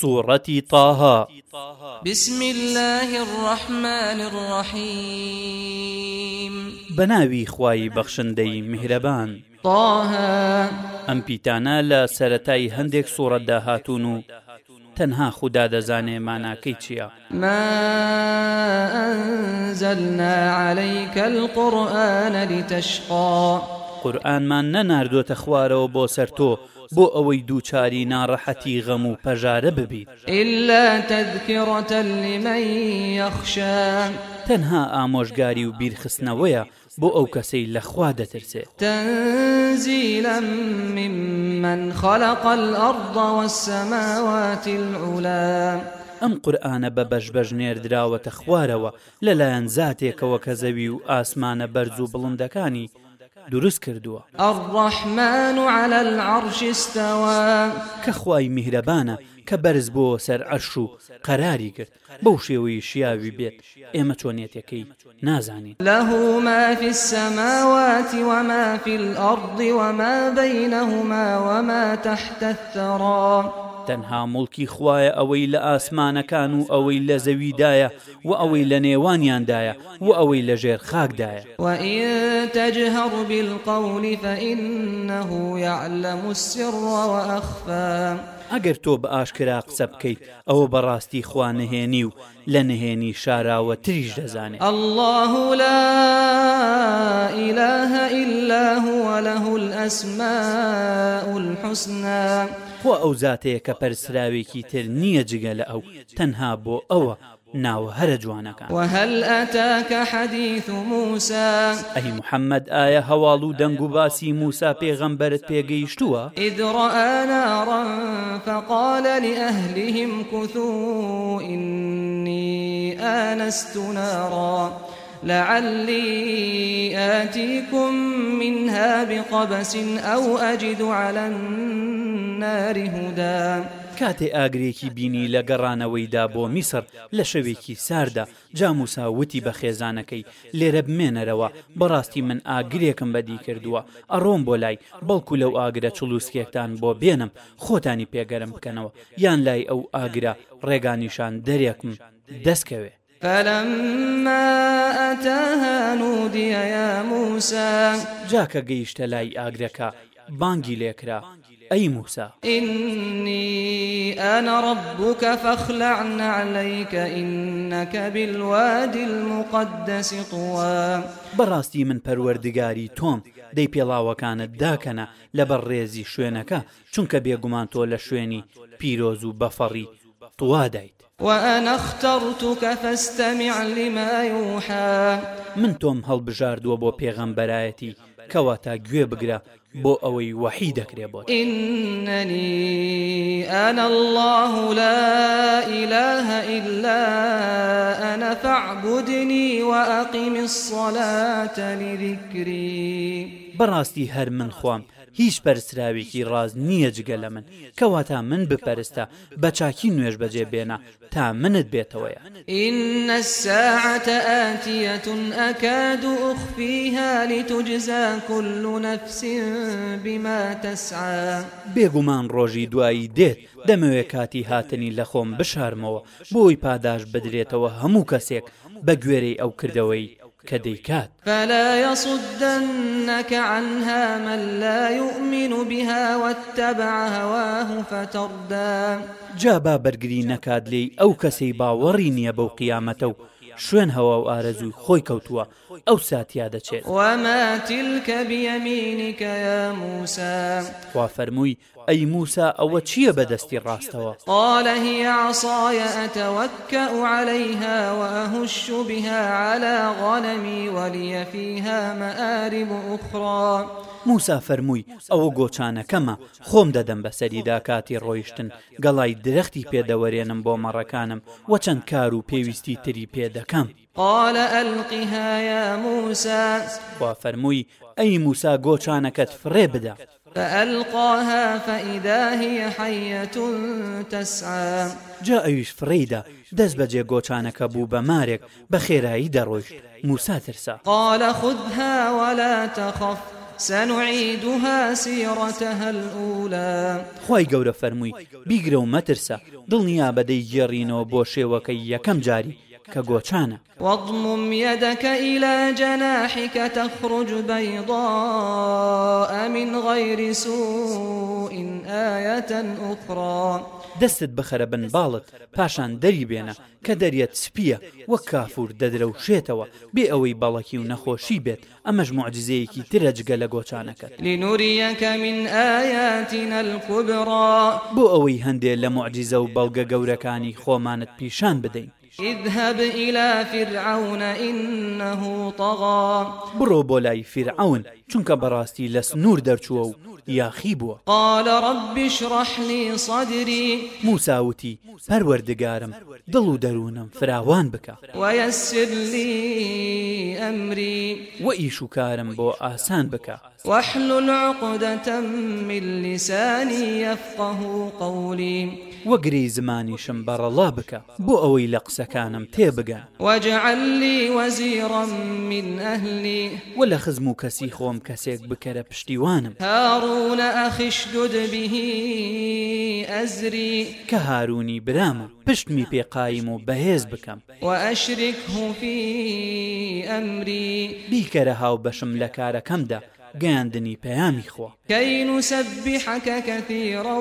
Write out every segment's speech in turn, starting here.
سورة طه بسم الله الرحمن الرحيم بناوي خواي بخشندي مهربان طه ئەم پیتانە لە سەتای هەندێک سوورەتدا هاتوون و تەنها خوددا دەزانێ ماناکەی چییە مازەلنا عليهیکە القڕآە لتەشقا قورآنمان نەناردوۆتە خوارەوە بۆ سەر تۆ بۆ ئەوەی دووچاری ناڕەحەتی غەم و پەژارە ببیت إلا تذکڕەتە لمەی یەخشە تەنها ئامۆژگاری و بیرخستنەوەیە بۆ ئەو کەسەی لەخوا دەترسێ تەنزیلم ممن خلق الأرض والسماوات العلا ئەم قورآانە بە بەشبەژ نێردراوەتە خوارەوە لەلایەن زاتێکەوە کە زەوی و ئاسمانە بەرز و بڵندەکانی دروست کردووە الرحمن على العرش استوى کە خوای میهرەبانە کە بەرز بۆ سەر عەرش و قەراری کرد بەو شێوەی شیاوی بێت ئێمە چۆنێتەکەی نازانین له ما في السماوات وما في الأرض وما بينهما وما تحت الثرى تەنها مڵکی خوایە ئەوەی لە ئاسمانەکان و ئەوەی لە زەویدایە و ئەوەی لە نێوانیاندایە و ئەوەی لە ژێر خاکدایە وتەجهڕ بالقولی فإنه يعلم السر وأخفى ئەگەر تۆ بە ئاشکرا قسە بکەیت ئەوە بەڕاستی خوا نهێنی و لە نهێنی شاراوە تریش دەزانێت الله لا إله إلا هو له الأسماء الحسنى خۆ ئەو زاتەیە کە پەرسراوێکی تر نییە جگە لە ئەو تەنها بۆ ئەوە ناوە هەرە جوانەکان وهل ئەتاکە حەدیث و موسا ئەهی محەممەد ئایا هەواڵ و دەنگ و باسی موسا پێغەمبەرت پێگەیشتووە ئیدڕەناڕەن فەقالە لی ئەهلیهم کوثو ئینی ئەنەستونەڕە. لعلي آتيكم منها بقبس أو أجد على النار هدى کاتێ ئاگرێکی بینی لە گەڕانەوەیدا بۆ میسر لە شەوێکی ساردا جاموسا وتی بە خێزانەکەی لێرە بمێنەرەوە بەڕاستی من ئاگرێکم بەدی کردووە ئەڕۆم بۆ لای بەڵکو لەو ئاگرە چلووسکێکتان بۆ بێنم خۆتانی پێگەرم بکەنەوە یان لای ئەو ئاگرە ڕێگانیشان دەرێکم دەستکەوێ فلما ئەتەها نودیە موسا جاکە گەیشتە لای ئاگرەکە بانگی لێکرا ئەی موسا إني أنا ربك فاخلعن عليك إنك بالوادي المقدس طوى بەڕاستی من پەروەردگاری تۆم دەی پێڵاوەکانت داکەنە لە بەڕێزی شوێنەکە چونکە بێگومان تۆ لە شوێنی پیرۆز و بەفەڕی تووادایت وأنا اخترتك فاستمع لما يوحى من تۆم هەڵبژاردووە بۆ پێغەمبەرایەتی کەواتا گوێ بگرە بۆ ئەوەی وەحی دەکرێ بۆ إنني أنا الله لا إله إلا أنا فاعبدني وأقم الصلاة لذكري بەڕاستی هەر من خوام هیچ پەرسراوێکی ڕاز نییە جگە لە من کەواتە من بپەرستە بە چاکی نوێش بەجێ بێنە تا منت بێتەوەیە ئینە ساعتە ئاتیەتون ئەکاد و ئوخفیهالی توجززا كل نفس بما تسعى بێگومان ڕۆژی دوایی دێت دەمەوێت کاتی هاتنی لە خۆم بشارمەوە بۆی پاداش بدرێتەوە هەموو کەسێک بە گوێرەی ئەو کردەوەی کە دەیکات فلا يصدنك عنها من لا يؤمن بها واتبع هواه فتردا جا با بەرگری نەکات لێی ئەو کەسەی باوەڕی نییە بەو قیامەتە و شوێن هەوا و ئارەزووی خۆی کەوتووە ئەو ساتیا دەچێت وەماتیلکە بیەمینیکە موسا خوا فەرمووی ئەی موسا ئەوە چییە بەدەستی ڕاستەوە قالهی عصاە ئەتەوەکە عليهها وهش بها على غنمي ولي فيها مآرب أخرى موسا فەرمووی ئەوە گۆچانەکەمە خۆم دەدەم بە سەریدا کاتی ڕۆیشتن گەڵای درەختی پێدەوەرێنم بۆ مەڕەکانم وە چەند کار و پێویستی تری پێدەکەم قال ئەلقیهایا موسا وا فەرمووی ئەی موسا گۆچانەکەت فڕێ بدە فألقاها فإذا هي حية تسعى جا ئەویش فڕیدا دەست بەجێ گۆچانەکە بوو بە مارێک بە خێرایی دەڕۆیشت موسا ترسا قالە خودها ولا تخف سنعيدها سيرتها الأولى خی گەورە فەرمووی بیگرە و مەترسە دڵنیا بەدەی گێڕینەوە بۆ شێوەکەی یەکەم جاری کە گۆچانە وەضمم یەدەکە ئیلا جەناحیکە تەخڕج بەیضا من غەیری سوئین ئاەتەن ئوخرا دەستت بخەرە بن باڵت پاشان دەری بێنە کە دەریەت سپیە وەک کافور دەدرەوشێتەوە بێ ئەوەی بەڵەکی و نەخۆشی بێت ئەمەش معجزەیەکی ترەجگە لە گۆچانەکەت لینوریەکە من ئاياتینە الكبرا بۆ ئەوەی هەندێ لە معجزە و بەڵگە گەورەکانی خۆمانت پیشان بدەین اذهب إلى فرعون إنه طغى برو بولاي فرعون چونك براستي لس نور درچوو یاخی بووە قالە ڕبیش ڕحلی صدری موساوتی پەروەردگارم دڵ و دەروونم فراوان بکە وەسلی ئەمری وە ئیش و کارم بۆ ئاسان بکە وحل العقدة من لساني يفقه قولي وەگری زمانیشم بەڕەڵا بکە بۆ ئەوەی لە قسەکانم تێبگەن وەجعلی وەزیڕم من ئەهلی وە لە خزم و کەسی خۆم کەسێک بکەرە پشتیوانم هاڕونە ئەخیش دودبیهی ئەزری کە هارونی برامە پشتمی پێقایم و بەهێز بکەم و ئەشرێک هوفی ئەمری بیکەرە هاو بەشم لە کارەکەمدا گەاندنی پەیامی خۆ کەین و سەبیحەکە کەتیڕە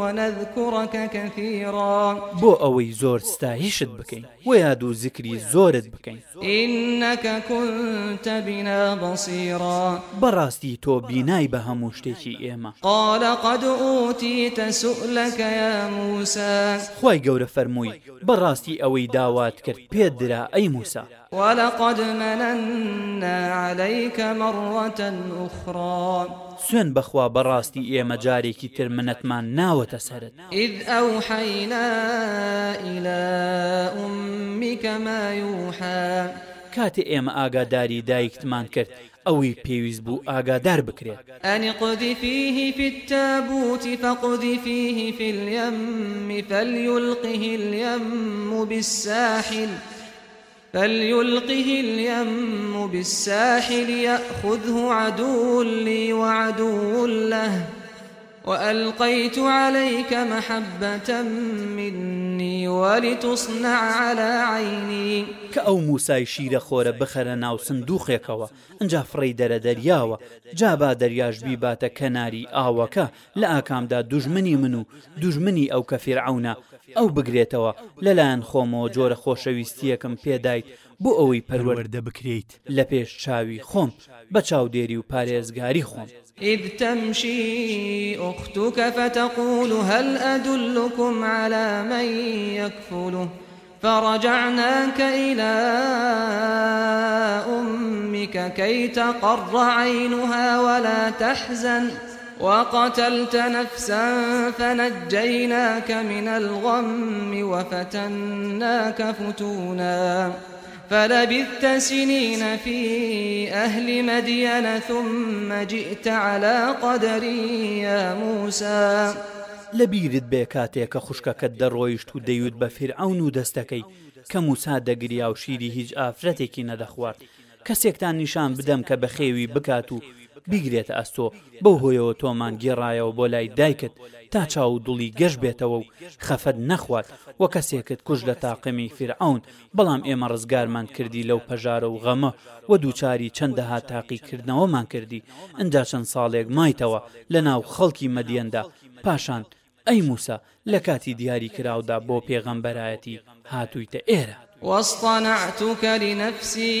و نەذکوڕەکە کەتیڕان بۆ ئەوەی زۆر ستاهیشت بکەین و یاد و زیکری زۆرت بکەین ئینەکە کوتەبینە بەسیڕە بەڕاستی تۆ بینای بە هەموو شتێکی ئێمە قالە قەد ئوتی تەسوولەکە موسە خی گەورە فەرمووی بەڕاستی ئەوەی داوات کرد پێدرا ئەی موسە ولقد مننا عليك مرة أخرى سوێن بەخوا بەڕاستی ئێمە جارێکی تر منەتمان ناوەتە سرت ئید ئەو حەینا إلى أمك ما يوحى کاتێ ئێمە ئاگاداری دایکتمان کرد ئەوی پێویست بوو ئاگادار بکرێت ئەنی قودیفیهی فتەبوتی فەقودیفیهی فیلەممی فەلیلقیهی اليم بالساحل. فليلقه اليم بالساحل يأخذه عدو لي وعدو له وألقيت عليك محبة مني ولتصنع على عيني كأو موسى شيرة خورة بخرة ناو صندوقيكوا انجا فري در درياوا جابا درياش بيباتا كناري آوكا لأكام دا دجمني منو دجمني أو كفرعون ئەو بگرێتەوە لەلایەن خۆمەوە جۆرە خۆشەویستیەکەم پێدایت بۆ ئەوەی پەروەەردە بکرێت لە پێش چاوی خۆم بە چاودێری و پارێزگاری خۆم إذ تمشي أختك فتقول هل أدلكم على من يكفله فرجعناك إلى أمك كي تقر عينها ولا تحزن وقتلت نفسا فنجيناك من الغم وفتناك فتونا فلبثت سنين في أهل مدين ثم جئت على قدري يا موسى لە بیرت بێ کاتێککە خوشکەکەت دەڕۆیشت و دەیوت بە فرعون و دەستەکەی کە موسا دەگریا و شیری هیچ ئافرەتێکی نەدەخوارد کەسێکتان نیشان بدەم کە بە خێوی بکات و بیگرێتە ئەستۆ بەو هۆیەوە تۆمان گێڕایەوە بۆ لای دایکت تا چاو دڵی گەشت بێتەوە و خەفەت نەخوات وە کەسێکت کوژ لە تاقیمی فرعون بەڵام ئێمە ڕزگارمان کردی لەو پەژارە و غەمە وە دووچاری چەندەها تاقیکردنەوەمان کردی ئەجا چەند ساڵێک مایتەوە لە ناو خەڵکی مەدیەندا پاشان ئەی موسا لە کاتی دیاری کراودا بۆ پێغەمبەرایەتی هاتوویتە ئێرە. وەستانەعتوکە لنەفسی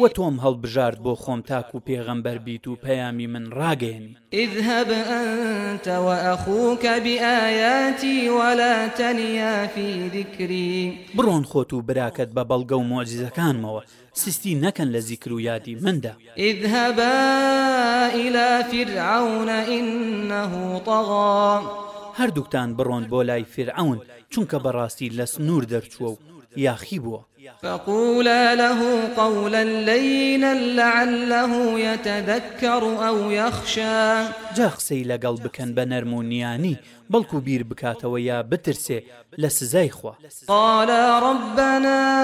وە تۆم هەڵبژارد بۆ خۆم تاک و پێغەمبەر بیت و پەیامی من ڕاگەێنی ئیدهب ئەتەوە ئەخووکە بیاەتی وەلا تەنیافی دیکری بڕۆن خۆت و براکەت بە بەڵگە و مۆجزەکانمەوە سستی نەکەن لە زیکر و یادی مندا ئیدهبا إلى فرعون إنه طغى هەردووکتان بڕۆن بۆ لای فرعون چونکە بەڕاستی لە سنوور دەرچووە و یاخی بووە فقولا له قولا لينا لعله يتذكر أو يخشى جا قسەی لەگەڵ بکەن بە نەرمونیانی بەڵکو بیر بکاتەوە یا بترسێ لە سزای خوا قال ربنا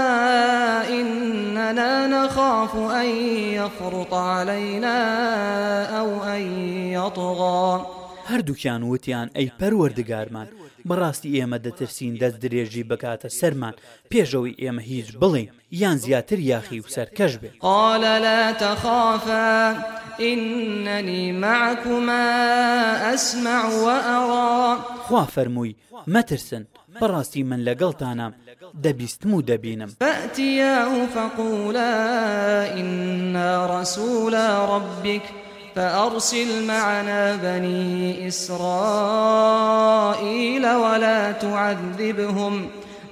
إننا نخاف أن يفرط علينا أو أن يطغى هەردووکیان وتیان ئەی پەروەردگارمان بەڕاستی ئێمە دەترسین دەست درێژی بکاتە سەرمان پێشەوەی ئێمە هیچ بڵین یان زیاتر یاخی و سەرکەش بێت قالە لە تەخافە إنني معكما أسمع وأرى خوا فەرمووی مەترسن بەڕاستی من لەگەڵتانم دەبیستم و دەبینم بەتیە و فەقولە إنا ڕسوولە ڕبیک فأرسل معنا بني إسرائيل ولا تعذبهم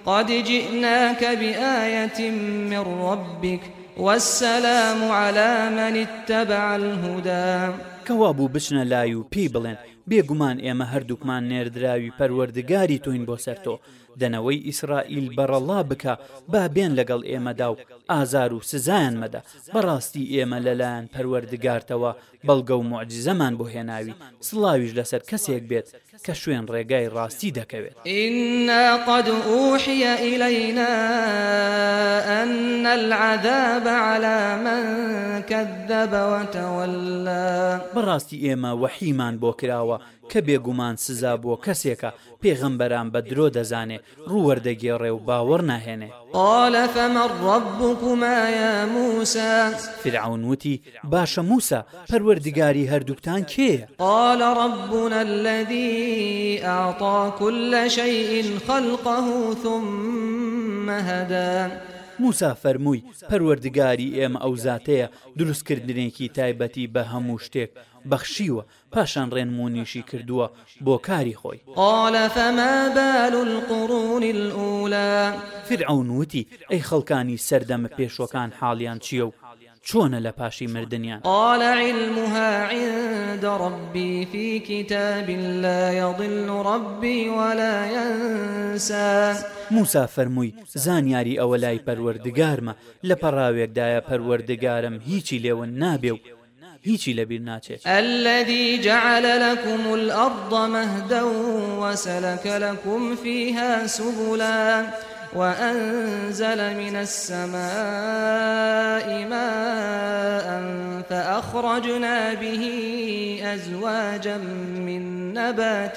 قد جئناك بآية من ربك والسلام على من اتبع الهدى كوابو بشنا لايو بي بلن بێگومان ئێمە هەردووکمان نێردراوی پەروەردگاری تۆین بۆ سەرتۆ دەنەوەی ئیسرائیل بەڕەڵا بکە با بێن لەگەڵ ئێمەدا و ئازار و سزایان مەدە بەڕاستی ئێمە لەلایەن پەروەردگارتەوە بەڵگە و معجززەمان بۆ هێناوی سڵاویش لەسەر کەسێک بێت کە شوێن ڕێگای ڕاستی دەکەوێت إنا قد أوحي إلينا أن العذاب على من كذب وتولى بەڕاستی ئێمە وەحیمان بۆ کراوە کە بێگومان سزا بۆ کەسێکە پێغمبەران بە درۆ دەزانێ ڕوەردەگێڕێ و باوەڕ ناهێنێ قالە فەمەڕ ڕبکومایە موسە فرعون وتی باشە موسە پەروەردگاری هەردووکتان کێیە قالە ڕبوونە الذي أعطى كل شيء خلقه ثم هدى موسا فەرمووی پەروەردگاری ئێمە ئەو زاتەیە دروستکردنێکی تایبەتی بە هەموو شتێک بەخشیوە پاشان ڕێنمونیشی کردووە بۆ کاری خۆی قالەفەمە بەل القڕونی الأولە فرعون وتی ئەی خەڵکانی سەردەمە پێشوەکان حاڵیان چییە و چۆنە لە پاشی مردیان قال علمها عند ربي في كتاب لا يضل ربي ولا ينسى موسا فەرمووی زانیاری ئەوە لای پەروەردگارمە لە پەڕاوێکدایە پەروەردگارم هیچی لێون نابێ و هیچی لەبیر ناچێت ئەلدی جعلە لەکوم الأرض مەهدە وەسەلەکە لەکوم فيها سبولا وأنزل من السماء ماء فأخرجنا به أزواجا من نبات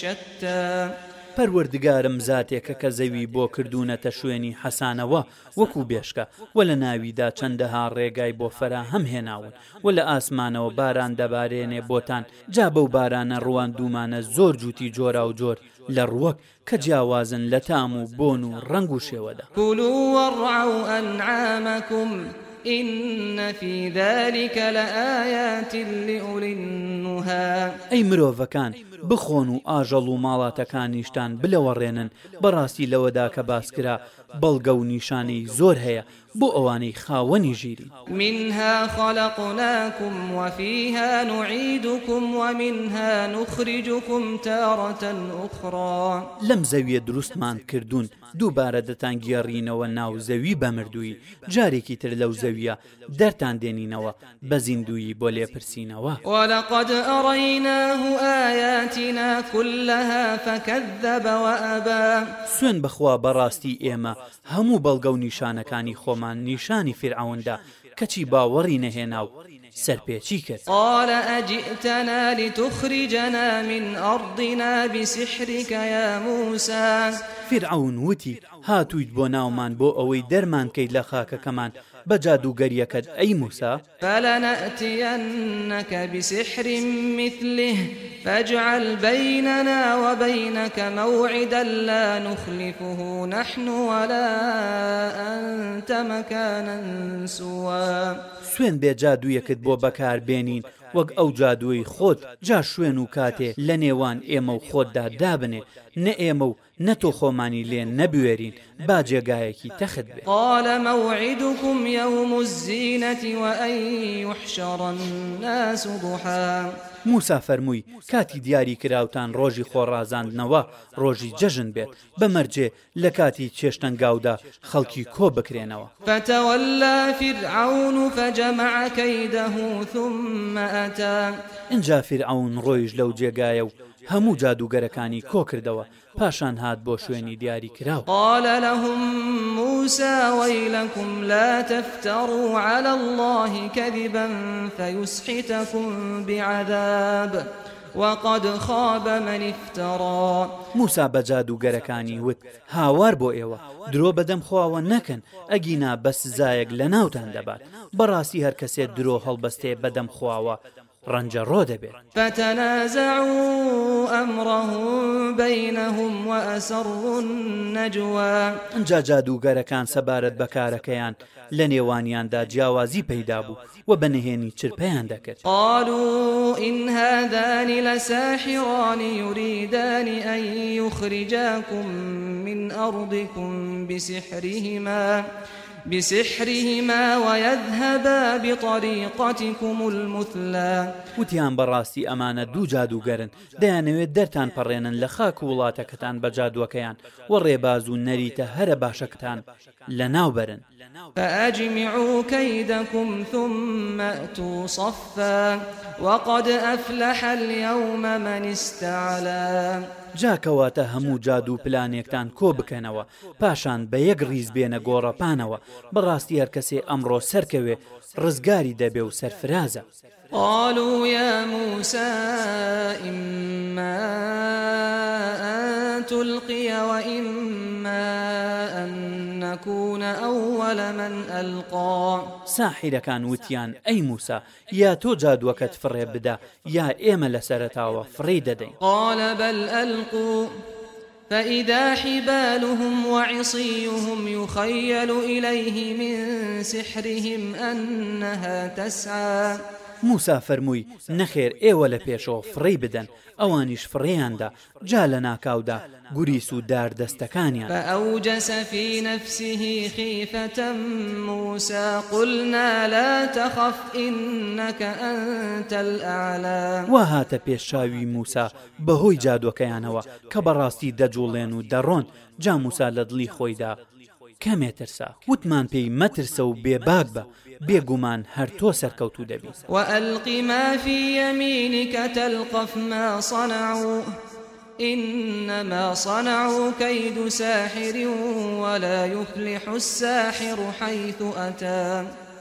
شتى پەروەردگارم زاتێکە کە زەوی بۆ کردوونەتە شوێنی حەسانەوە وەکو بێشکە و لە ناویدا چەندەها ڕێگای بۆ فەرا هەم هێناون و لە ئاسمانەوە باران دەبارێنێ بۆتان جا بەو بارانە ڕوان دومانە زۆر جوتی جۆرا و جۆر لە ڕوەک کە جیاوازن لە تام و بۆن و ڕنگ و شێوەدا کوولوەڕاو ئەنعامەکم. إن في ذلك لآيات لأولي النهى أي مرۆڤەکان بخۆن و ئاژەڵ و ماڵاتەکانیشتان بلەوەڕێنن بەڕاستی لەوەدا کە باسکرا بەڵگە و نیشانەی زۆر هەیە بۆ ئەوانەی خاوەنی ژیری منها خلقناكم وفيها نعيدكم ومنها نخرجكم تارة أخرى لم زەویە دروستمان کردوون دووبارە دەتان گێڕینەوە ناو زەوی بەمردووی جارێکی تر لەو زەویە دەرتان دێنینەوە بە زیندویی بۆ لێپرسینەوە وەلقد ئەڕیناه ئاياتنا كلها فكذب وأبى سوێن بخوا بەڕاستی ئێمە هەموو بەڵگە و نیشانەکانی خۆم بەڵامان نیشانی فرعوندا کەچی باوەڕی نەهێنا و سەرپێکی کرد قال ئەجئتەنا لتخرجنا من أرضنا بسحرك يا موسى فرعون وتی هاتوویت بۆ ناومان بۆ ئەوەی دەرمانکەیت لە خاکەکەمان بە جادوگەریەکەت ئەی موسا فلەنەتیەنەکە بسحری مثله فاجعل بيننا وبينك موعدا لا نخلفه نحن ولا أنت مكانا سوا سوێن بێ جادوویەکت بۆ بەکاربێنین وەک ئەو جادووی خۆت جا شوێن و کاتێ لە نێوان ئێمە و خۆتدا دابنێ نە ئێمە و نەتۆ خۆمانی لێن نەبوێرین با جێگایەکی تەخت بێ قالە مەوعیدکم یوم الزینەتی و ئەیحشڕن ناسوبها موسا فەرمووی کاتی دیاری کراوتان ڕۆژی خۆڕازاندنەوە ڕۆژی جەژن بێت بەمەرجێ لە کاتی چێشتەنگاودا خەڵکی کۆ بکرێنەوە فتەوەلا فرعون فجەمەعەکەیدەه ثم ئەتا اینجا فرعون ڕۆیش لەو جێگایە و هەموو جادوگەرەکانی کۆ کردەوە پاشان هات بۆ شوێنی دیاری کراوە قالە لەهم موساوەی لەکم لا تفتەڕوا على الله كذبا فيسحتكم بعذاب وقد خاب من افترى موسا بە جادوگەرەکانی وت هاوار بۆ ئێوە درۆ بەدەم خواوە نەکەن ئەگینا بەسزایەک لە ناوتان دەبات بەڕاستی هەر کەسێ درۆ هەڵبەستێ بەدەم خواوە ڕەنجە ڕۆ دەبێت بەتەنازع ئەمڕهم بینەهم و ئەسەڕون نەجووە ئەجا جادوگەرەکان سەبارەت بەکارەکەیان لە نێوانیاندا جیاوازی پەیدا بوو و بەنهێنی چرپیان دەکرد قالوا إن هذان لساحران يريدان أن يخرجاكم من أرضكم بسحرهما بسحرهما ويذهبا بطريقتكم المثلى وتیان بەڕاستی ئەمانە دوو جادوگەرن دەیانەوێت دەرتان پەڕێنن لە خاک وڵاتەکەتان بە جادوەکەیان و ڕێباز و نەریتە هەرە باشەکتان لە ناوبەرن فأجمعوكيدكم ثم أتوا صفا وقد أفلح اليوم من استعلا جاکەواتە هەموو جادو و پلانێکتان کۆ بکەنەوە پاشان بە یەک ریز بێنە گۆڕەپانەوە بەڕاستی هەر کەسێ ئەمڕۆ سەرکەوێ ڕزگاری دەبێ و سەرفرازە قالوا يا موسى إما أن تلقي وإما أن نكون أول من ألقى ساحر كان وتيان أي موسى يا توجد وكت فريبدا يا إيما لسرتاوى فريددين قال بل ألقوا فإذا حبالهم وعصيهم يخيل إليه من سحرهم أنها تسعى موسا فەرمووی نەخێر ئێوە لە پێشەوە فڕی بدەن ئەوانیش فڕیاندا جا لە ناکاودا گوریس و داردەستەکانیان ئەو جەسەفی نفسیهی خیفەتم موسا قلنا لا تخف إنك أنت الأعلى وهاتە پێشاوی موسا بەهۆی جادوەکەیانەوە کە بەڕاستی دەجوڵێن و دەڕۆن جا موسا لە دڵی خۆیدا کەمێترسا وتمان پێی مەترسە و بێباک بە بێگومان هەر تۆ سەرکەوتو دەبیت وەئەلقیمافی ئەمینی کە تەلقفما سەنا و إنما صنعوا كيد ساحر ولا يفلح الساحر حيث أتى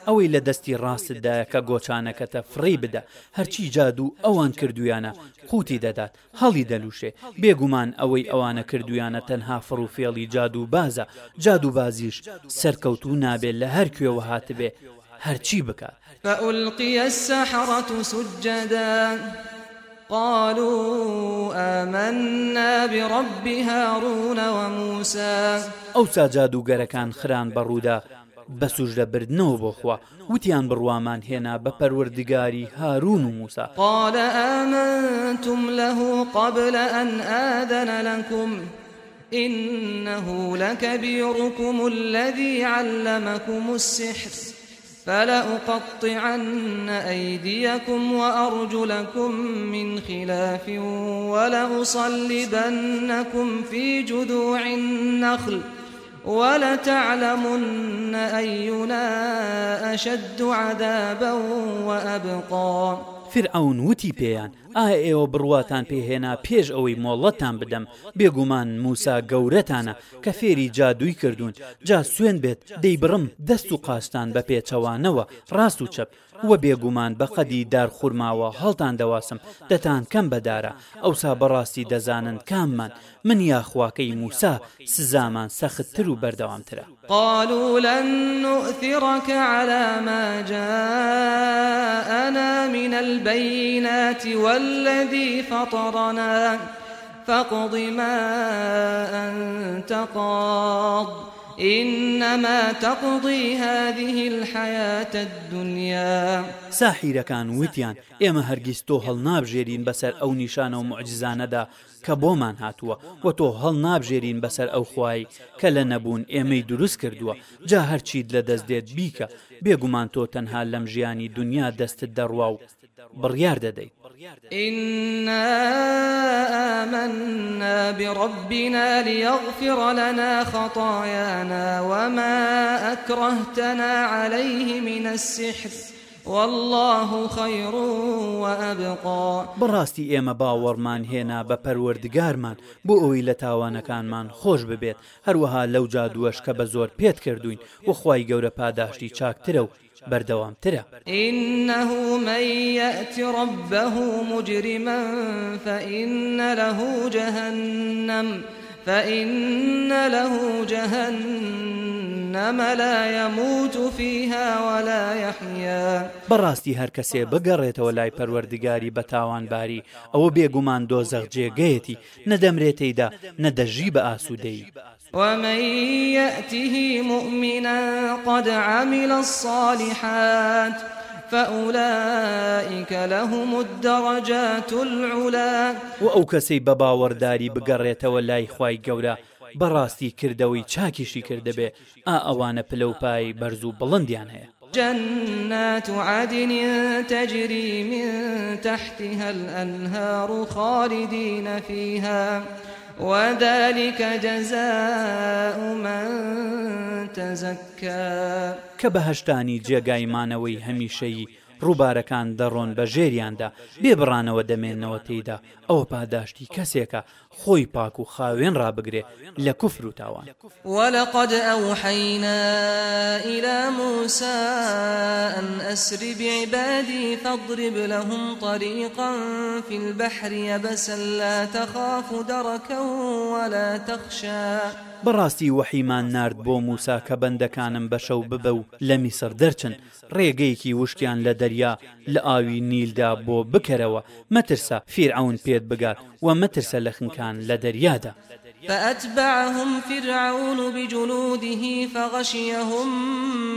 ئەوەی لە دەستی ڕاستدایە کە گۆچانەکەتە فڕی بدە هەرچی جادوو ئەوان کردویانە قوتی دەدات هەڵی دەلووشێ بێگومان ئەوەی ئەوانە کردویانە تەنها فڕ و فێڵی جادوو بازە جادوو بازیش سەرکەوتو نابێت لە هەر کوێوە هاتبێ هەرچی بکات فألقي السحرة سجدا قالوا آمنا برب هارون وموسى ئەو سا جادوگەرەکان خران بەڕوودا بە سوژدەبردنەوە بۆخوا وتیان بڕوامان هێنا بە پەروەردگاری هارون و موسا قالە ئەمەتم لەه قبل ئەن ئادەنە لەنکم. إنه لكبيركم الذي علمكم السحر فلأقطعن أيديكم وأرجلكم من خلاف ولأصلبنكم في جذوع النخل ۖ ولتعلمن أينا أشد عذابا وأبقى فرعون وتی پێیان ئایا ئێوە بڕواتان پێهێنا پێش ئەوەی مۆڵەتان بدەم بێگومان موسا گەورەتانە کە فێری جادووی کردوون جا سوێن بێت دەی بڕم دەست و قاستان بە پێچەوانەوە ڕاست و چەپ وە بێگومان بە قەدی دارخورماوە هەڵتان دەواسم دەتان کەم بەدارە ئەوسا بەڕاستی دەزانن کاممان من یاخواکەی موسا سزامان سەختتر و بەردەوامترە قالوا لن نؤثرك على ما جاءنا من البينات وال الذي فطرنا فاقض ما أنت قاض إنما تقضي هذه الحياة الدنيا ساحیرەکان وتیان ئێمە هەرگیز تۆ هەڵ نابژێرین بەسەر ئەو نیشانە و معجززانەدا کە بۆمان هاتووە و تۆ هەڵ نابژێرین بەسەر ئەو خوای کە لە نەبوون ئێمەی دروست کردووە جا هەرچیت لە دەستێت بیکە بێگومان تۆ تەنها لەم ژیانی دنیا دەستت دەڕوا و بڕیار دەدەیت ئمەنا بڕبینا لیغفر لنا خطايانا وما أكرهتنا عليه من السحر والله خير وأبقى بڕاستی ئێمە باوەڕمان هێنا بە پەروەردگارمان بۆ ئەوی لە تاوانەکانمان خۆش ببێت هەروەها لەو جادووەش کە بە زۆر پێت کردوین وخوای گەورە پاداشتی چاکترە و بەردەوامترە إنه من يأت ربه مجرما فإن له جهنم فإن له جهنم لا يموت فيها ولا يحيا بەڕاستی هەر کەسێ بگەڕێتەوە لای پەروەردگاری بە تاوانباری ئەوە بێگومان دۆزەق جێگەیەتی نەدەمرێتیدا نەدەژی بە ئاسوودەی ومن يأته مؤمنا قد عمل الصالحات فأولئك لهم الدرجات العلا وأو كسي بابا ورداري بقرية ولاي خواي قورا بەڕاستی کردەوەی چاکیشی کردەبێ ئا ئەوانە پلەپای بەرز و بڵندیان هەیە جنات عدن تجري من تحتها الأنهار خالدين فيها وذلك جزاء من تزكى کە بەهشتانی جێگایمانەوەی هەمیشەی ڕووبارەکان دەڕۆن بە ژێریاندا بێبڕانەوە دەمێنەوە تێیدا ئەوە پاداشتی کەسێکە خۆی پاک و خاوێن ڕابگرێ لە کوفر و تاوان وەلەقد ئەوحەینە إلى موسى أن أسر بعبادي فاضرب لهم طريقا في البحر يبسا لا تخاف دركا ولا تخشى بەڕاستی وەحیمان نرد بۆ موسا کە بەندەکانم بەشەو ببە و لە میسر دەرچن ڕێگەیەکی وشکیان لە دەریا لە ئاوی نیلدا بۆ بکەرەوە مەترسە فیر ئەوون پێت بگات و مەترسە لە خنکان دەستیان لە دەریادا فأتبعهم فرعون بجنوده فغشيهم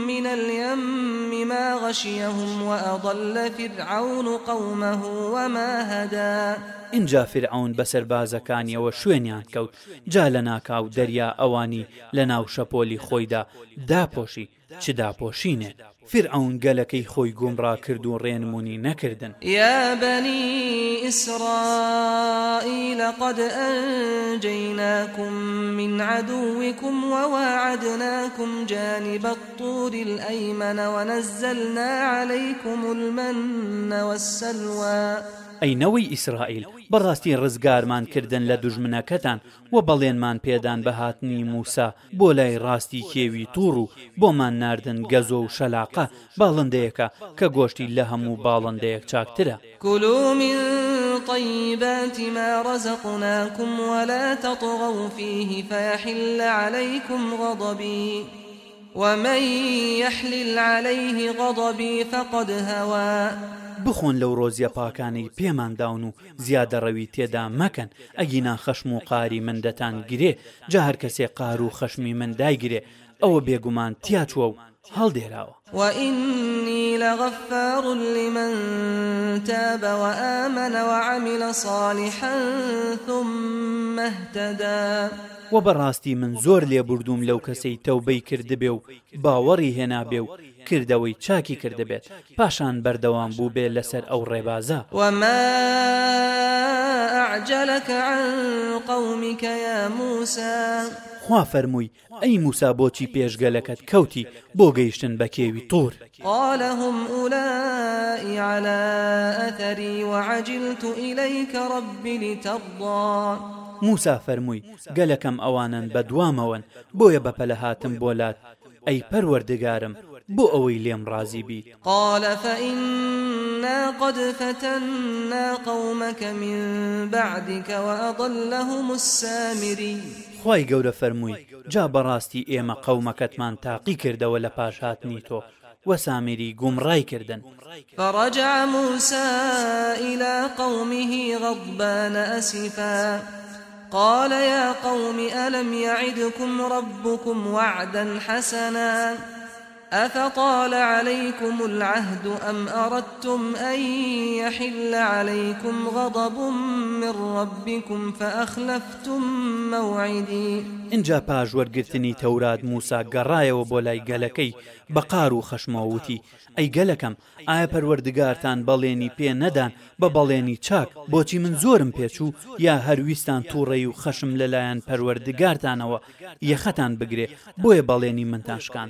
من اليم ما غشيهم وأضل فرعون قومه وما هدى اینجا فرعون بەسەر بازەکانیەوە شوێنیان کەوت جا لە ناکاو دەریا ئەوانی لە ناو شەپۆلی خۆیدا داپۆشی چ داپۆشینێ فرعون گەلەکەی خۆی گومڕا کرد و ڕێنمونی نەکردن یابنی ئیسرائیل قد ئەجیناکم من عدوكم وواعدناكم جانب الطور الأيمن ونزلنا عليكم المن والسلوى ئەینەوەی ئیسرائیل بەڕاستی ڕزگارمان کردن لە دوژمنەکەتان و بەڵێنمان پێدان بە هاتنی موسا بۆ لای ڕاستی کێوی تووڕ و بۆمان نردن گەزۆ و شەلاقە باڵندەیەکە کە گۆشتی لە هەموو باڵندەیەک چاکترە کلومی طيبات ما رزقناكم ولا تطغوا فيه فيحل عليكم غضبي ومن يحلل عليه غضبي فقد هوى بخۆن لەو ڕۆزیە پاکانەی پێمانداون و زیادە ڕەوی تێدا مەکەن ئەگینا خەشم و قاری مندەتان گرێ جا هەر کەسێ قار و خەشمی من دایگرێ ئەوە بێگومان تیاچوە و هەڵدێراوە وإني لغفار لمن تاب وآمن وعمل صالحا ثم اهتدى و بەڕاستی من زۆر لێبوردوم لەو کەسەی تەوبەی کردبێ و باوەڕی هێنابێ و کردەوەی چاکی کردبێت پاشان بەردەوام بوو بێ لەسەر ئەو ڕێبازە وما عجلەکە قومیکە موسا خوا فەرمووی ئەی موسا بۆچی پێشگەلەکەت کەوتی بۆ گەیشتن بە کێوی تۆر قالهم أولئي على أثري وعجلت إليك رب لترضى موسا فەرمووی گەلەکەم ئەوانن بە دوامەوەن بۆیە بەپەلە هاتم بۆلات ئەی پەروەردگارم بۆ ئەوەی لێم ڕازی بیت قالە فەئنا قد فتنا قومەکە من بعدیکەوە ئەضلهم السامری خی گەورە فەرمووی جا بەڕاستی ئێمە قەومەکەتمان تاقی کردەوە لە پاشاتنی تۆ وسامري قمراي كردن فرجع موسى إلى قومه غضبان أسفا قال يا قوم ألم يعدكم ربكم وعدا حسنا أفطال عليكم العهد أم أردتم أن يحل عليكم غضب من ربكم فأخلفتم موعدي إنجا باش ورقرتني توراد موسى قرايا وبولاي قلكي بقارو خشماوتي أي قلكم ئایا پەروەردگارتان بەڵێنی پێ نەدان بە بەڵێنی چاک بۆچی من زۆرم پێچوو یا هەرویستان تووڕێی و خەشم لەلایەن پەروەردگارتانەوە یەخەتان بگرێ بۆیە بەڵێنی منتاشکان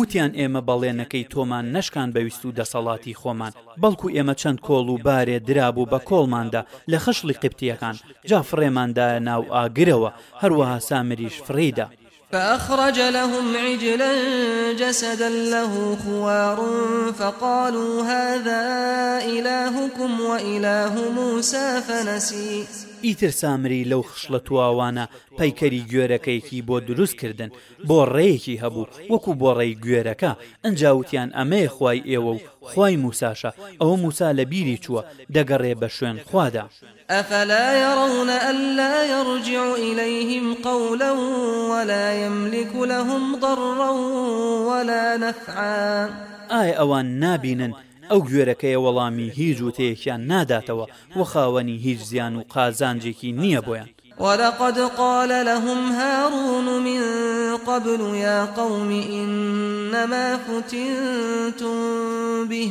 وتیان ئێمە بەڵێنەکەی تۆمان نەشکان بەویست و دەسەڵاتی خۆمان بەڵکو ئێمە چەند کۆڵ و بارێ درابوو بە کۆڵماندا لە خشلی قپتیەکان جا فڕێماندایە ناو ئاگرەوە هەروەها سامریش فریدا. فأخرج لهم عجلا جسدا له خوار فقالوا هذا إلهكم وإله موسى فنسي ئیتر سامری لەو خشڵە تواوانە پەیکەری گوێرەکەیەکی بۆ دروستکردن بۆ ڕێیەکی هەبوو وەکو بۆ ڕێی گوێرەکە ئەنجاوتیان ئەمەیە خوای ئێوە و خوای موساشە ئەوە موسا لە بیری چووە دەگەڕێ بە شوێن خوادا ئەفلا يرون ألا يرجع إليهم قولا ولا يملك لهم ضرا ولا نفعا ئایا ئەوان نابینن ئەو گوێرەکەی وەڵامی هیچ وتەیەکیان ناداتەوە و خاوەنی هیچ زیان و قازانجێکی نییە بۆیان ولقد قال لهم هارون من قبل يا قوم إنما فتنتم به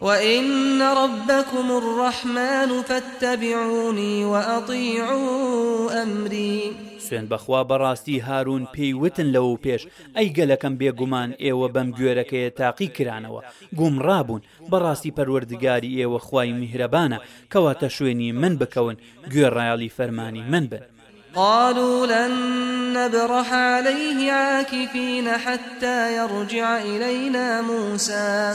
وإن ربكم الرحمن فاتبعوني وأطيعوا أمري سوێن بەخوا بەڕاستی هارون پێی وتن لەو پێش ئەی گەلەکەم بێگومان ئێوە بەم گوێرەکەیە تاقی کرانەوە گومڕابوون بەڕاستی پەروەردگاری ئێوە خوای میهرەبانە کەواتە شوێنی من بکەون گوێڕایاڵی فەرمانی من بن. قالوا لن نبرح عليه عاكفين حتى يرجع إلينا موسى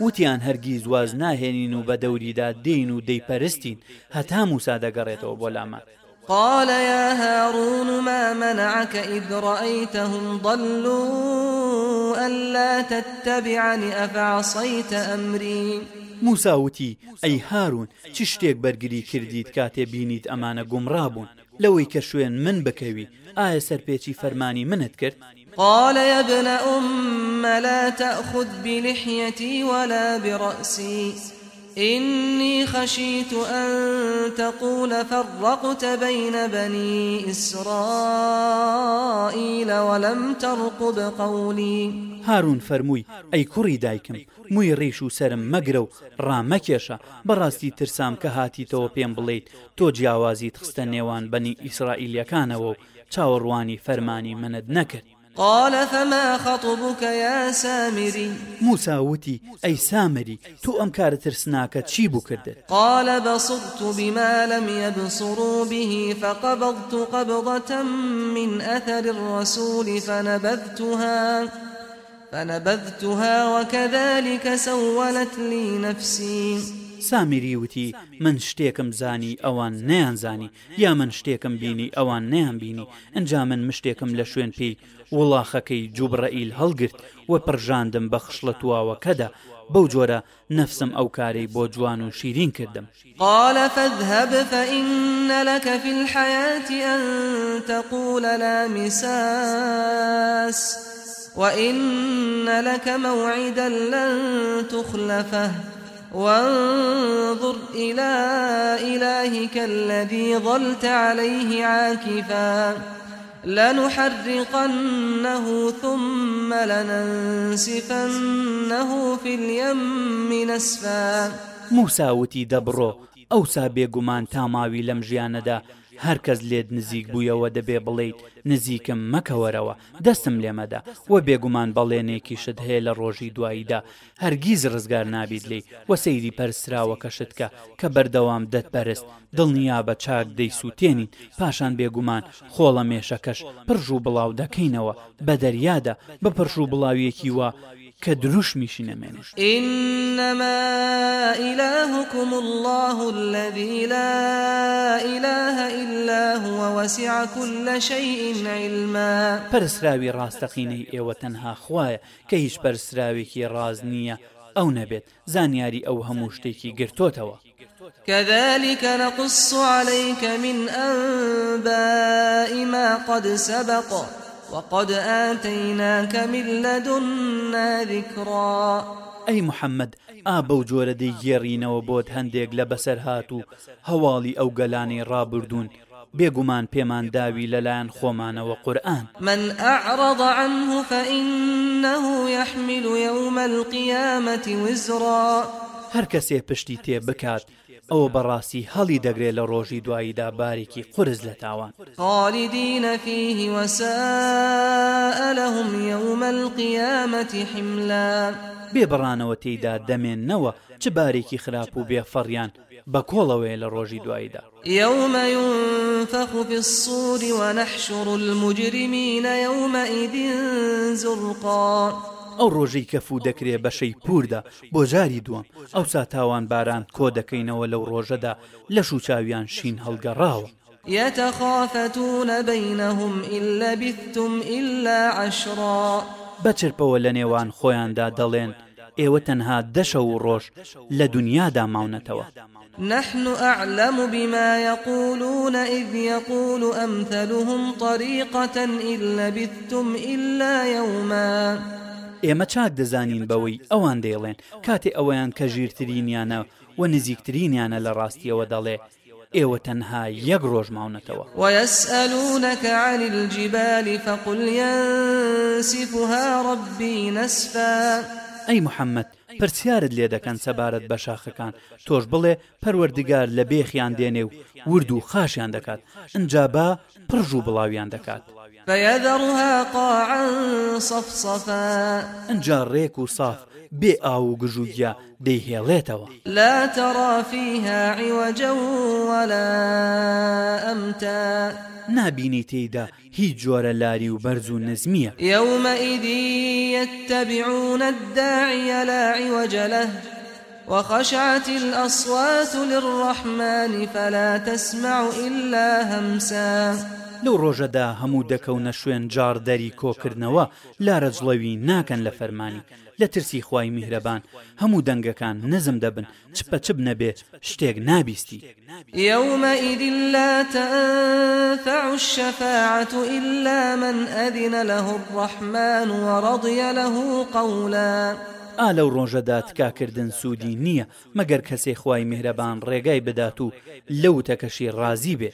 وتیان هەرگیز واز ناهێنین و بە دەوریدا دین و دەیپەرستین هەتا موسا دەگەڕێتەوە بۆ لامان قال يا هارون ما منعك إذ رأيتهم ضلوا ألا تتبعني أفعصيت أمري موساوتی ئەی هارون چ شتێک بەرگری کردیت کاتێ بینیت ئەمانە گومڕابوون لەوەی کە شوێن من بکەوی ئایا سەرپێکی فەرمانی منت کرد قال يا ابن أم لا تأخذ بلحيتي ولا برأسي إني خشيت أن تقول فرقت بين بني إسرائيل ولم ترقب قولي هارون فرمووی ئەی کوڕی دایکم مووی ڕیش و سرم مەگرە و ڕامەکێشە بەڕاستی ترسام کە هاتیتەوە پێم بڵیت تۆ جیاوازی تخستە نێوان بەنی ئیسرائیلەکانەوە و چاوەڕوانی فەرمانی منت نەکرد قال فما خطبك يا سامري موسى وتي أي سامري تو أم كار ترسناك چي بكرد قال بصرت بما لم يبصروا به فقبضت قبضة من أثر الرسول فنبذتها فنبذتها وكذلك سولت لي نفسي سامیری وتی من شتێکم زانی ئەوان نەیانزانی یا من شتێکم بینی ئەوان نەیان بینی ئەنجا من مشتێکم لە شوێن پێی وڵاخەکەی جوبڕەئیل هەڵگرت وە پڕژاندم بە خشڵە تواوەکەدا بەو جۆرە نەفسم ئەو کارەی بۆ جوان و شیرین کردم قالە فەذهب فإن لك في الحياة أن تقول لا مساس وإن لك موعدا لن تخلفه وانظر إلى إلهك الذي ظلت عليه عاكفا لنحرقنه ثم لننسفنه في اليم نسفا موساوتی دەبڕۆ ئەوسا بێگومان تاماوی لەم ژیانەدا هەرکەس لێت نزیک بوویەوە دەبێ بڵیت نزیکم مەکەوەرەوە دەستم لێمەدا وە بێگومان بەڵێنێکی شت هەیە لە ڕۆژی دواییدا هەرگیز ڕزگار نابیت لی وە سەیری پەرسراوەکە شتکە کە بەردەوام دەتپەرست دڵنیا بە چاک دەیسووتێنین پاشان بێگومان خۆڵە مێشەکەش پرژ و بڵاو دەکەینەوە بە دەریادا بە پرش و بڵاویەکی وە کە دروش میشی نەمێنێت إنما إلهكم الله الذي لا إله إلا هو وسع كل شيء علما پرسراوی ڕاستەقینەی ئێوە تەنها خوایە کە هیچ پەرسراوێکی ڕاز نییە ئەو نەبێت زانیاری ئەو هەموو شتێکی گرتوتەوە كذلك نقص عليك من أنباء ما قد سبق وقد آتيناك من لدنا ذكرا ئەی محەممەد ئا بەو جۆرە دەی گێڕینەوە بۆت هەندێک لە بەسەر هاات و هەواڵی ئەو گەلانی ڕابردوون بێگومان پێمان داوی لەلایەن خۆمانەوە قورآن من ئەعرض عنه فإنه يحمل يوم القيامة وزرا هەر کەسێ پشتی تێ بکات ئەوە بەڕاستی هەڵی دەگرێت لە ڕۆژی دواییدا بارێکی قرس لە تاوان قالیدینە فیهی وەسە لەهم یومە القیامەتی حیملا بێبڕانەوە تێیدا دەمێننەوە چ بارێکی خراپ و بێفەڕیان بە کۆڵەوەی لە ڕۆژی دواییدا یومە ينفخ في الصور ونحشر المجرمين يومئذ زرقا ئەو ڕۆژەی کەفو دەکرێ بەشەی پووردا بۆ جاری دووەم ئەوسا تاوان باران کۆ دەکەینەوە لەو ڕۆژەدا لەش و چاویان شین هەڵگەڕاوە يتخافتون بينهم إلا بثتم إلا عشرا بەچرپەوە لە نێوان خۆیاندا دەڵێن ئێوە تەنها دەشە و ڕۆژ لە دنیادا ماونەتەوە نحن أعلم بما يقولون إذ يقول أمثلهم طريقة إن لبثتم إلا يوما ئێمە چاک دەزانین بەوەی ئەوان دەیڵێن کاتێ ئەوەیان کە ژیرترینیانە و نزیکترینیانە لە ڕاستیەوە دەڵێ ئێوە تەنها یەک ڕۆژ ماونەتەوە وەسئلونەکە علی الجیبالی فەقولیسیفها ڕبی نەسفە ئەی محەممەد پرسیارت لێ دەکەن سەبارەت بە شاخەکان تۆش بڵێ پەروەردگار لە بێخیان دێنێ و ورد و خاشیان دەکات ئەنجابا پرژ و بڵاویان دەکات. فەیەدەڕها قاعن سەفسەفە ئەجا ڕێک و ساف بێ ئاو و گژوگیا دەیهێڵێتەوە لا تەڕافیها عیوەجەوەلا ئەمتە نابینی تێیدا هیچ جۆرە لاری و بەرز و نزمیە يتبعون الداعي لا عوج له وخشعت الأصوات للرحمن فلا تسمع إلا همسا لەو ڕۆژەدا هەموو دەکەونە شوێن جار دەری کۆکردنەوە لارەجڵەوی ناکەن لە فەرمانی لە ترسی خی میهرەبان هەموو دەنگەکان نزم دەبن چپە چب نەبێ شتێک نابیستی یومەئیدی لا تنفع الشفاعة إلا من أذن له الرحمن ورضي له قولا ئا لەو ڕۆژەدا تکاکردن سوودی نییە مەگەر کەسێ خوای میهرەبان ڕێگای بدات و لەو تەکەشی ڕازی بێ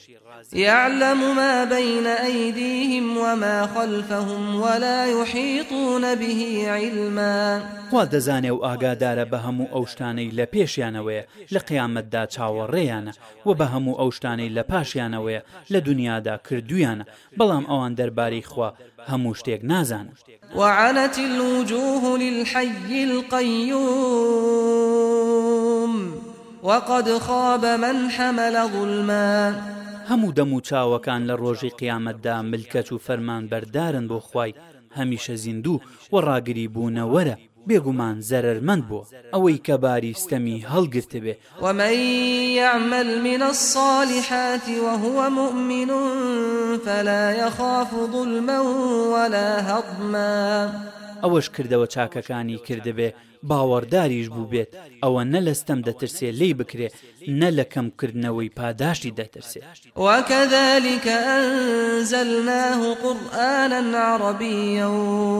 يعلم ما بين أيديهم وما خلفهم ولا يحيطون به علما خوا دەزانێ و ئاگادارە بە هەموو ئەو شتانەی لە پێشیانەوەیە لە قیامەتدا چاوەڕێیانە و بە هەموو ئەو شتانەی لە پاشیانەوەیە لە دنیادا کردویانە بەڵام ئەوان دەربارەی خوا هەموو شتێک نازان وعانەتی الوجوه للحي القيوم وقد خاب من حمل ظلما هەموو دەم و چاوەکان لە ڕۆژی قیامەتدا ملکەچ و فەرمان بەردارن بۆ خی هەمیشە زیندوو و ڕاگری بوونەوەرە بێگومان زەرمەند بووە ئەوەی کە باریستەمی هەڵگرت بێ ومەعمل منە الصالحاتی وهوە مؤمن فلا يخاف ظلما ولا هضما ئەوەش کردەوە چاکەکانی کردبێ باوەڕداریش بوو بێت ئەوە نە لەستەم دەترسێ لی بکرێ نە لە کەمکردنەوەی پاداشتی دەترسێت وەکەذلیکە ئەزەلناه قورآانە عربیە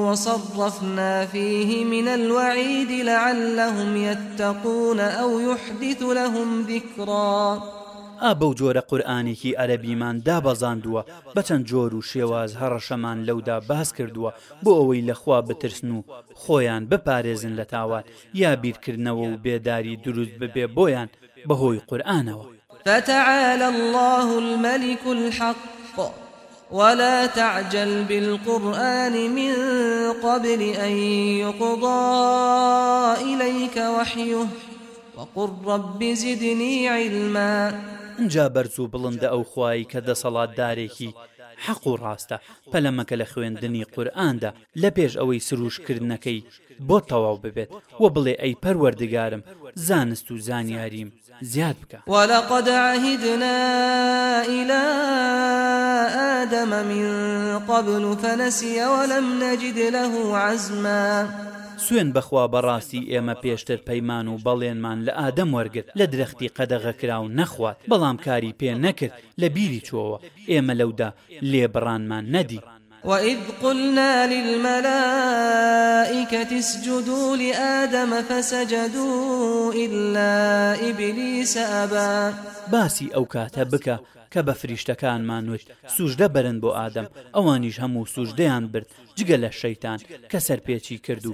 وصرفنافیه من الوعید لعلهم يتقون أو يحدث لهم ذكرا ئا بەو جۆرە قورآانێکی ئەرەبیمان دابەزاندووە بەچەند جۆر و شێواز هەڕەشەمان لەودا باس کردووە بۆ ئەوەی لەخوا بترسن و خۆیان بپارێزن لە تاوات یا بیرکردنەوە و بێداری دروست ببێ بۆیان بەهۆی قورآانەوە فتعالى الله الملك الحق ولا تعجل بالقرآن من قبل أن يقضى إليك وحيه وقل رب زدني علما ئەمجا بەرز و بڵندە ئەو خوایی کە دەسەڵاتدارێکی حەق و ڕاستە پەلەمەکە لە خوێندنی قورئاندا لە پێش ئەوەی سروشکردنەکەی بۆ تەواو ببێت و بڵێ ئەی پەروەردگارم زانست و زانیاریم زیاد بکە وەلاقد عهدنا إلى آدم من قبل فنسي ولم نجد له عزما سوێن بەخوا بەڕاستی ئێمە پێشتر پەیمان و بەڵێنمان لە ئادەم وەرگرت لە درەختی قەدەغەکراو نەخوات بەڵام کاری پێ نەکرد لە بیری چۆوە ئێمە لەودا لێبڕانمان نەدی. وإذ قلنا للملائكة اسجدوا لآدم فسجدوا إلا إبليس أبى باسي أو كاتبك کە بە فریشتەکانمان نوێت سوژدە بەرن بۆ ئادەم ئەوانیش هەموو سوژدەیان برد جگە لە شەیتان کە سەرپێکی کرد و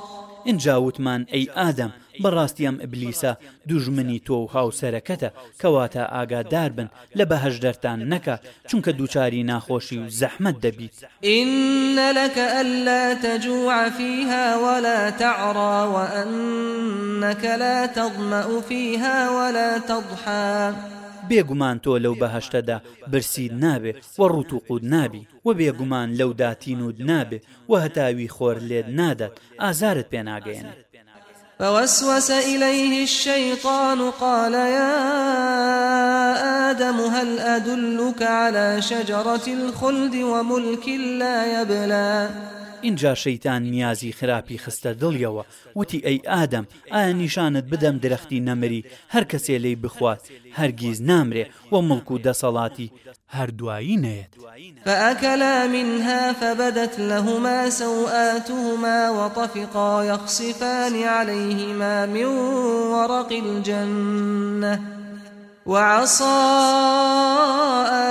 اینجا وتمان ئەی ئادەم بەڕاستیم ئەبلیسە دوژمنی تۆ و هاوسەرەکەتە کەواتە ئاگادار بن لە بەهش دەرتان نەکە چونکە دووچاری ناخۆشی و زەحمت دەبیت ئینە لەکە ئەللا تەجوعفیها وەلا تەعڕاوە ئەنەکە لە تەڵمە وفیها وەلا تەضحە. بێگومان تۆ لەو بەهشتەدا برسید نابێ وە ڕوت و قود نابی وە بێگومان لەو داتینود نابێ وە هەتاوی خۆر لێت نادات ئازارت پێناگەێنێت فوسوس إليه الشيطان قال يا آدم هل أدلك على شجرة الخلد وملك لا يبلى اینجا شەیتان نیازی خراپی خستە دڵیەوە وتی ئەی ئادەم ئایا نیشانت بدەم درەختی نەمەری هەر کەسێ لێی بخوات هەرگیز نامرێ و مڵک و دەسەڵاتی هەردوایی نێت فأكلا منها فبدت لهما سوآتهما وطفقا يخصفان عليهما من ورق الجنة وعصى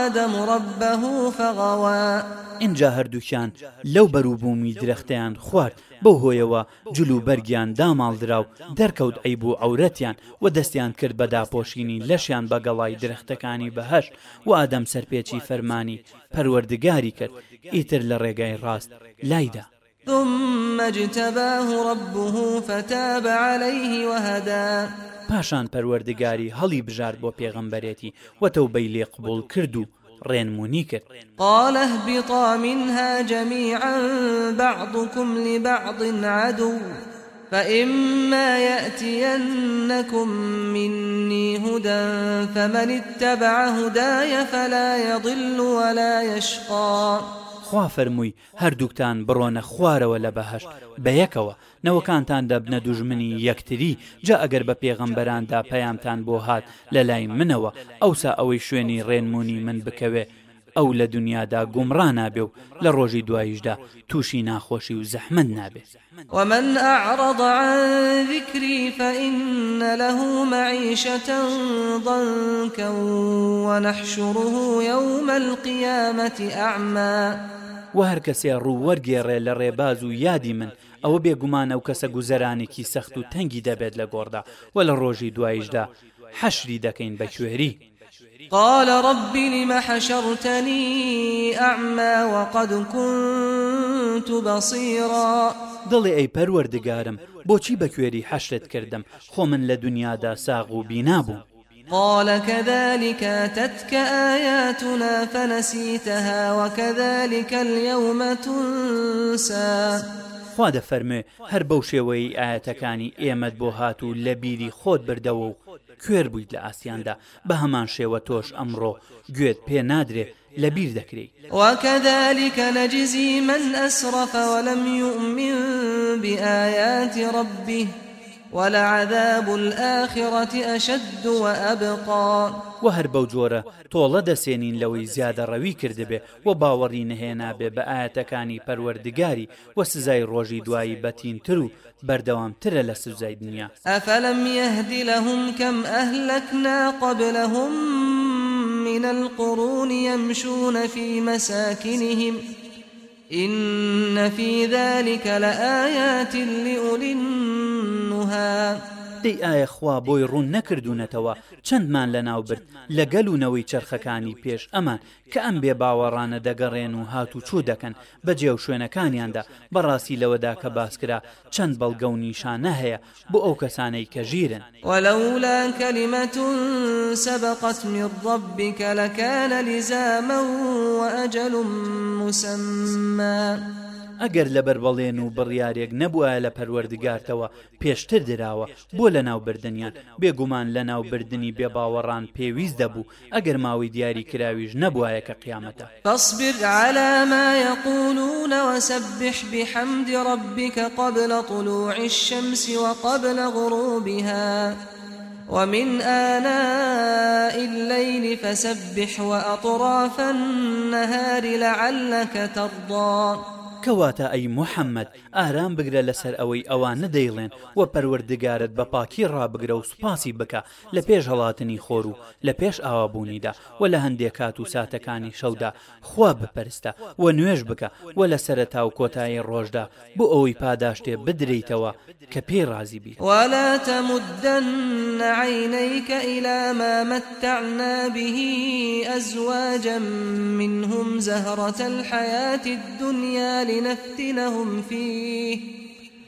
آدم ربه فغوى اینجا هەردووکیان لەو بەروبوومی درەختیان خوارد بەو هۆیەوە جلو بەرگیان داماڵدرا و دەرکەوت ئەیبوو ئەورەتیان و دەستیان کرد بە داپۆشینی لەشیان بەگەڵای درەختەکانی بەهەش و ئادەم سەرپێکی فەرمانی پەروەردگاری کرد ئیتر لە ڕێگای ڕاست لایدا. ثم اجتباه ربه فتاب عليه وهدى پاشان پەروەردگاری هەڵی بژار بۆ پێغەمبەرێتی وەتەوبەی لێ قبول کرد و ڕێنمونی کرد قالە بطا منها جميعا بعضكم لبعض عدو فإما يأتينكم مني هدى فمن اتبع هداي فلا يضل ولا يشقى خوا فەرمووی هەردووکتان بڕۆنە خوارەوە لە بەهشت بە یەکەوە نەوەکانتان دەبنە دوژمنی یەکتری جا ئەگەر بە پێغەمبەراندا پەیامتان بۆ هات لە لای منەوە ئەوسا ئەوەی شوێنی ڕێنمونی من بکەوێ ئەو لە دنیادا گومڕا نابێ و لە ڕۆژی دواییشدا تووشی ناخۆشی و زەحمد نابێ ومن أعرض عن ذكري فإن له معيشة ضنكا ونحشره يوم القيامة أعمى و هەر کەسێ ڕوووەرگێڕێ لە ڕێباز و یادی من ئەوە بێگومانە و کەسە گوزەرانێکی سەخت و تەنگی دەبێت لە گۆڕدا و لە ڕۆژی دوایشدا حەشری دەکەین بە کوێری. قال رب لم حشرتني أعمى وقد كنت بصيرا دڵی ئەی پەروەردگارم بۆچی بەکوێری حەشرت کردم خۆ من لە دنیادا ساغ و بینابوو قال كذلك تتك آياتنا فنسيتها وكذلك اليوم تنسى خوا دەفەرمێ هەر بەو شێوەی ئاەتەکانی ئێمەت بۆ هاتوو لە بیری خۆت بردەوە و کوێر بوویت لە ئاسیاندا بە هەمان شێوە تۆش ئەمڕۆ گوێت پێ نادرێ لە بیر دەکرێت وەکەدالیکە نەجیزی من ئەسڕەفەوە لەمی ومین بیاەتی ڕبی. ولعذاب الآخرة أشد وأبقى وهر بوجورة طولة دسينين لوي زيادة روي كردبه وباوري نهينا به بآياتكاني پروردگاري وسزاي روجي دواي بتين ترو بردوام ترى لسزاي دنيا أفلم يهدي لهم كم أهلكنا قبلهم من القرون يمشون في مساكنهم إن في ذلك لآيات لأولي ها دەی ئایا خوا بۆی ڕوون نەکردوونەتەوە چەندمان لە ناوبرد لەگەل و نەوەی چرخەکانی پێش ئەمان کە ئەم بێ باوەڕانە دەگەڕێن و هاتو چوو دەکەن بەجێو شوێنەکانیاندا بەڕاستی لەوەدا کە باسکرا چەند بەڵگە و نیشانە هەیە بۆ ئەو کەسانەی کە ژیرن وەلەولا کەلیمەتون سەبقەت میڕبیکە لەکەە لیزامە و ئەجەلم مسممە. ئەگەر لەبەر بەڵێن و بڕیارێک نەبووە لە پەروەردگارتەوە پێشتر دراوە بۆ لە ناوبردنیان بێگومان لە ناوبردنی بێباوەڕان پێویست دەبوو ئەگەر ماوەی دیاری کراویش نەبووایە کە قیامەتە فاصبر على ما يقولون وسبح بحمد ربك قبل طلوع الشمس وقبل غروبها ومن آناء الليل فسبح وأطراف النهار لعلك ترضى کەواتە ئەی محەممەد ئارام بگرە لەسەر ئەوەی ئەوان نەدەیڵێن و پەروەردگارت بە پاکی ڕابگرە و سوپاسی بکە لە پێش هەڵاتنی خۆر و لە پێش ئاوابوونیدا و لە هەندێک کات و ساتەکانی شەودا خوا بپەرستە و نوێژ بکە و لە سەرەتا و کۆتایی ڕۆژدا بۆ ئەوەی پاداشتێ بدریتەوە کە پێی رازی بی ولا تمدن عينيك إلى ما متعنا به أزواجا منهم زهرة الحياة الدنيا لنفتنهم فيه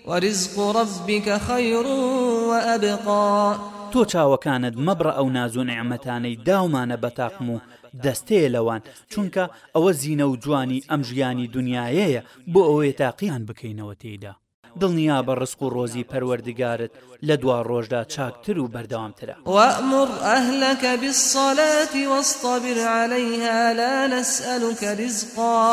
ورزق ربك خير وأبقى تۆ چاوەکانت مەبڕە ئەو نازوو نعممەتانەی داومانە بەتاقم و دەستەیە لەوان چونکە ئەوە زینە و جوانی ئەم ژیانی دنیاەیە بۆ ئەوەی تاقییان بکەینەوە تێدا دڵنیا بە ڕسک و ڕۆزی پەروەردگارت لە دوا ڕۆژدا چاکتر و بەردەوامترە وەمر ئەهلەکە بسەڵەتی وەستەبیرعاەیها لە نسألوکە ریزقا.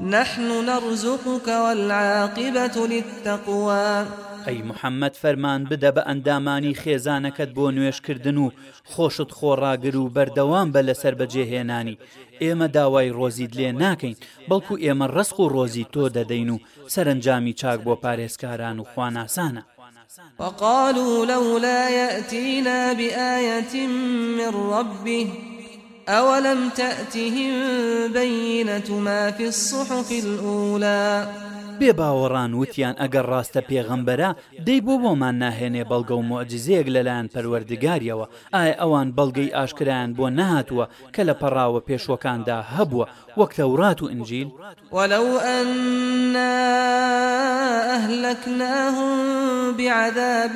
نحن نرزقك والعاقبة للتقوى ئەی محەممەد فەرمان بدە بە ئەندامانی خێزانەکەت بۆ نوێشکردن و خۆشت خۆڕاگر و بەردەوام بە لەسەر بەجێهێنانی ئێمە داوای ڕۆزیت لێ ناکەین بەڵکو ئێمە ڕسق و ڕۆزی تۆ دەدەین و سەرنجامی چاک بۆ پارێزکاران و خواناسانە وقالوا لولا يأتينا بآية من ربه أولم تأتهم بينة ما في الصحف الأولى بێ باوەڕان وتیان ئەگەر ڕاستە پێغەمبەرە دەی بۆ بۆمان ناهێنێ بەڵگە و مۆجززیەک لەلایەن پەروەردگاریەوە ئایا ئەوان بەڵگەی ئاشکرایان بۆ نهاتوە کە لە پەڕاوە پێشوەکاندا هەبووە وەک تەورات و ئنجیل وەلو ئەنا ئەهلكناهم بعذاب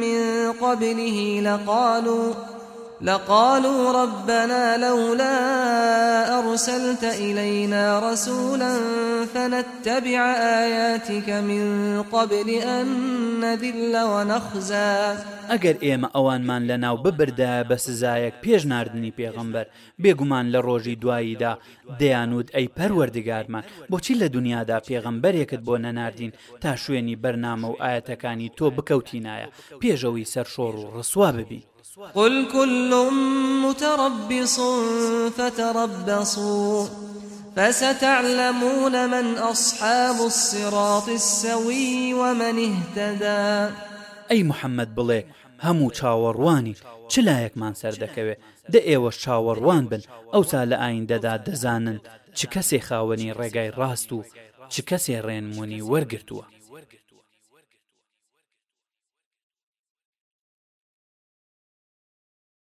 من قبله لقالوا لقالوا ربنا لولا أرسلت إلينا رسولا فنتبع آياتك من قبل أن نذل ونخزى ئەگەر ئێمە ئەوانمان لەناو ببردا بە سزایەک پێش نردنی پێغمبەر بێگومان لە ڕۆژی دواییدا دەیانود ئەی پەروەردگارمان بۆچی لە دنیادا پێغمبەرێکت بۆ نەناردین تا شوێنی بەرنامە و ئاەتەکانی تۆ بکەوتینایە پێشەوەی سەرشۆڕ و ڕسوا ببی قل كل متربص فتربصوا فستعلمون من أصحاب الصراط السوي ومن اهتدى أي محمد بڵێ هەموو چاوەڕوانی چ لایەکمان سەر دەکەوێت دە ئێوەش چاوەڕوان بن ئەوسا لە ئایندەدا دەزانن چ کەسێ خاوەنی ڕێگای ڕاست و چ کەسێ ڕێنمونی وەرگرتووە